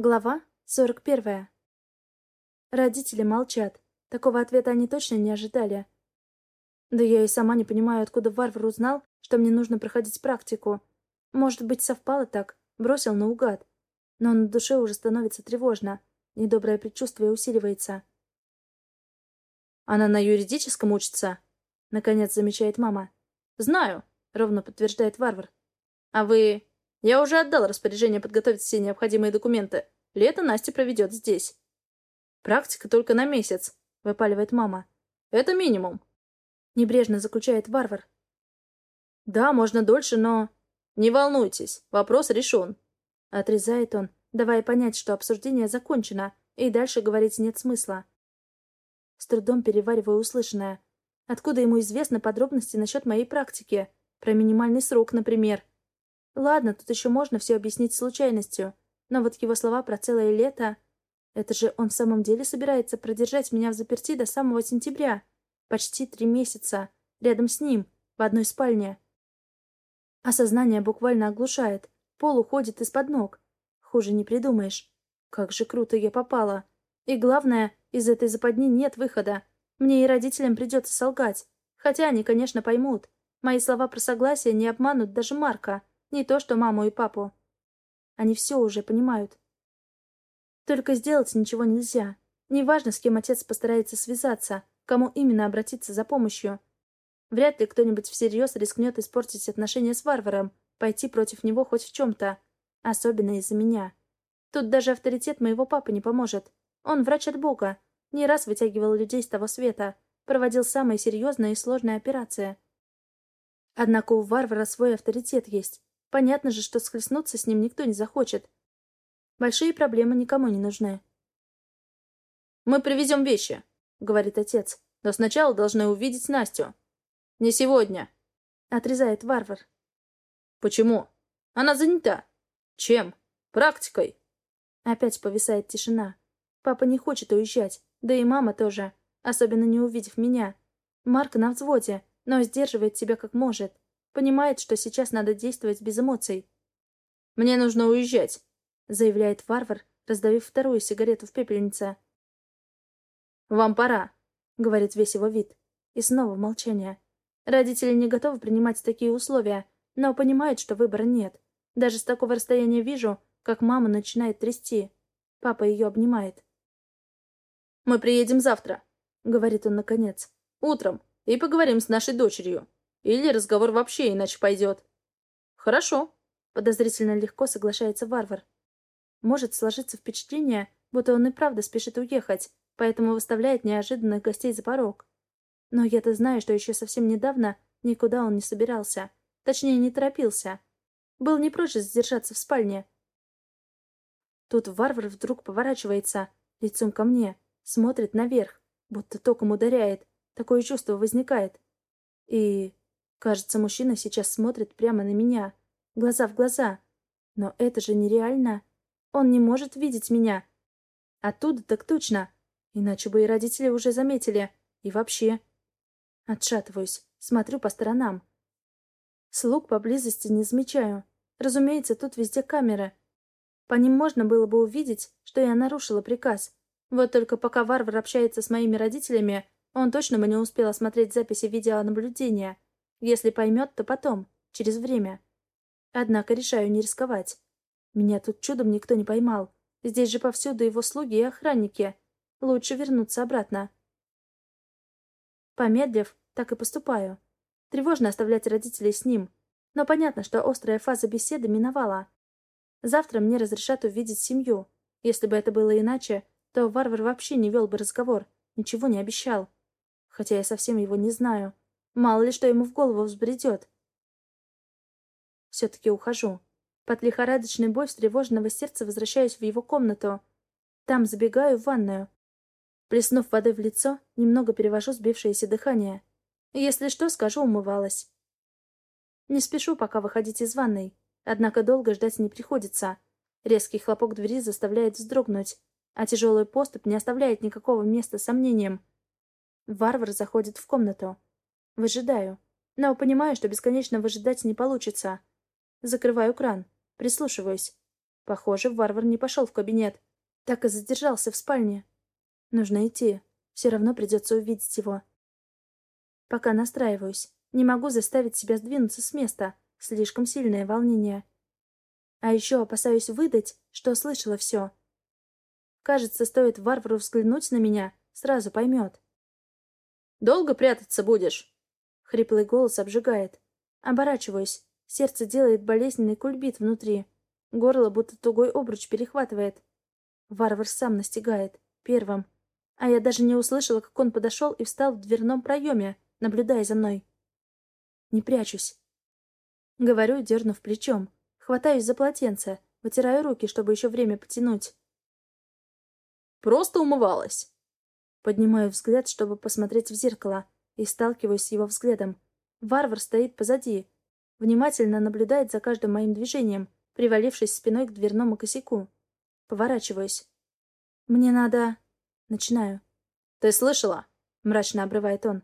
Глава 41. Родители молчат. Такого ответа они точно не ожидали. Да я и сама не понимаю, откуда варвар узнал, что мне нужно проходить практику. Может быть, совпало так, бросил наугад. Но на душе уже становится тревожно. Недоброе предчувствие усиливается. «Она на юридическом учится?» — наконец замечает мама. «Знаю», — ровно подтверждает варвар. «А вы я уже отдал распоряжение подготовить все необходимые документы. Лето Настя проведет здесь. Практика только на месяц, выпаливает мама. Это минимум. Небрежно заключает варвар. Да, можно дольше, но... Не волнуйтесь, вопрос решен. Отрезает он, давая понять, что обсуждение закончено, и дальше говорить нет смысла. С трудом перевариваю услышанное. Откуда ему известны подробности насчет моей практики? Про минимальный срок, например. Ладно, тут еще можно все объяснить случайностью. Но вот его слова про целое лето... Это же он в самом деле собирается продержать меня в заперти до самого сентября. Почти три месяца. Рядом с ним. В одной спальне. Осознание буквально оглушает. Пол уходит из-под ног. Хуже не придумаешь. Как же круто я попала. И главное, из этой западни нет выхода. Мне и родителям придется солгать. Хотя они, конечно, поймут. Мои слова про согласие не обманут даже Марка. Не то что маму и папу. Они все уже понимают. Только сделать ничего нельзя. Неважно, с кем отец постарается связаться, кому именно обратиться за помощью. Вряд ли кто-нибудь всерьез рискнет испортить отношения с варваром, пойти против него хоть в чем-то. Особенно из-за меня. Тут даже авторитет моего папы не поможет. Он врач от Бога. Не раз вытягивал людей с того света. Проводил самые серьезные и сложные операции. Однако у варвара свой авторитет есть. Понятно же, что схлестнуться с ним никто не захочет. Большие проблемы никому не нужны. «Мы привезем вещи», — говорит отец. «Но сначала должны увидеть Настю». «Не сегодня», — отрезает варвар. «Почему? Она занята. Чем? Практикой». Опять повисает тишина. Папа не хочет уезжать, да и мама тоже, особенно не увидев меня. Марк на взводе, но сдерживает себя как может. Понимает, что сейчас надо действовать без эмоций. «Мне нужно уезжать», — заявляет варвар, раздавив вторую сигарету в пепельнице. «Вам пора», — говорит весь его вид. И снова молчание. Родители не готовы принимать такие условия, но понимают, что выбора нет. Даже с такого расстояния вижу, как мама начинает трясти. Папа ее обнимает. «Мы приедем завтра», — говорит он наконец. «Утром. И поговорим с нашей дочерью. Или разговор вообще иначе пойдет. Хорошо. Подозрительно легко соглашается варвар. Может сложиться впечатление, будто он и правда спешит уехать, поэтому выставляет неожиданных гостей за порог. Но я-то знаю, что еще совсем недавно никуда он не собирался. Точнее, не торопился. Был не прочь сдержаться в спальне. Тут варвар вдруг поворачивается, лицом ко мне, смотрит наверх, будто током ударяет. Такое чувство возникает. И Кажется, мужчина сейчас смотрит прямо на меня, глаза в глаза. Но это же нереально. Он не может видеть меня. Оттуда так точно. Иначе бы и родители уже заметили. И вообще. Отшатываюсь, смотрю по сторонам. Слуг поблизости не замечаю. Разумеется, тут везде камеры. По ним можно было бы увидеть, что я нарушила приказ. Вот только пока варвар общается с моими родителями, он точно бы не успел осмотреть записи видеонаблюдения. Если поймет, то потом, через время. Однако решаю не рисковать. Меня тут чудом никто не поймал. Здесь же повсюду его слуги и охранники. Лучше вернуться обратно. Помедлив, так и поступаю. Тревожно оставлять родителей с ним. Но понятно, что острая фаза беседы миновала. Завтра мне разрешат увидеть семью. Если бы это было иначе, то варвар вообще не вел бы разговор, ничего не обещал. Хотя я совсем его не знаю. Мало ли что ему в голову взбредет. Все-таки ухожу. Под лихорадочной бой встревоженного сердца возвращаюсь в его комнату. Там забегаю в ванную. Плеснув воды в лицо, немного перевожу сбившееся дыхание. Если что, скажу, умывалась. Не спешу пока выходить из ванной, однако долго ждать не приходится. Резкий хлопок двери заставляет вздрогнуть, а тяжелый поступ не оставляет никакого места сомнениям. Варвар заходит в комнату. Выжидаю. Но понимаю, что бесконечно выжидать не получится. Закрываю кран. Прислушиваюсь. Похоже, варвар не пошел в кабинет. Так и задержался в спальне. Нужно идти. Все равно придется увидеть его. Пока настраиваюсь. Не могу заставить себя сдвинуться с места. Слишком сильное волнение. А еще опасаюсь выдать, что слышала все. Кажется, стоит варвару взглянуть на меня, сразу поймет. «Долго прятаться будешь?» Хриплый голос обжигает. Оборачиваюсь. Сердце делает болезненный кульбит внутри. Горло будто тугой обруч перехватывает. Варвар сам настигает. Первым. А я даже не услышала, как он подошел и встал в дверном проеме, наблюдая за мной. Не прячусь. Говорю, дернув плечом. Хватаюсь за полотенце, вытираю руки, чтобы еще время потянуть. Просто умывалась. Поднимаю взгляд, чтобы посмотреть в зеркало, и сталкиваюсь с его взглядом. Варвар стоит позади, внимательно наблюдает за каждым моим движением, привалившись спиной к дверному косяку. Поворачиваюсь. «Мне надо...» Начинаю. «Ты слышала?» — мрачно обрывает он.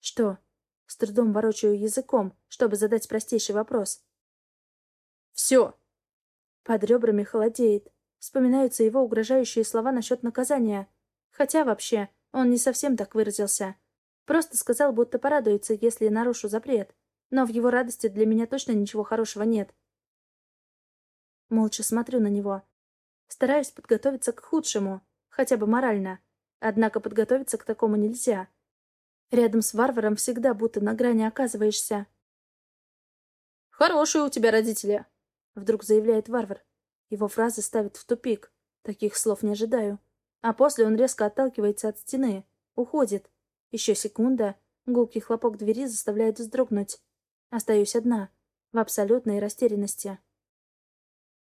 «Что?» С трудом ворочаю языком, чтобы задать простейший вопрос. «Все!» Под ребрами холодеет. Вспоминаются его угрожающие слова насчет наказания. Хотя вообще, он не совсем так выразился. Просто сказал, будто порадуется, если нарушу запрет. Но в его радости для меня точно ничего хорошего нет. Молча смотрю на него. Стараюсь подготовиться к худшему, хотя бы морально. Однако подготовиться к такому нельзя. Рядом с варваром всегда будто на грани оказываешься. «Хорошие у тебя родители», — вдруг заявляет варвар. Его фразы ставят в тупик. Таких слов не ожидаю. А после он резко отталкивается от стены. Уходит. Еще секунда. Гулкий хлопок двери заставляет вздрогнуть. Остаюсь одна. В абсолютной растерянности.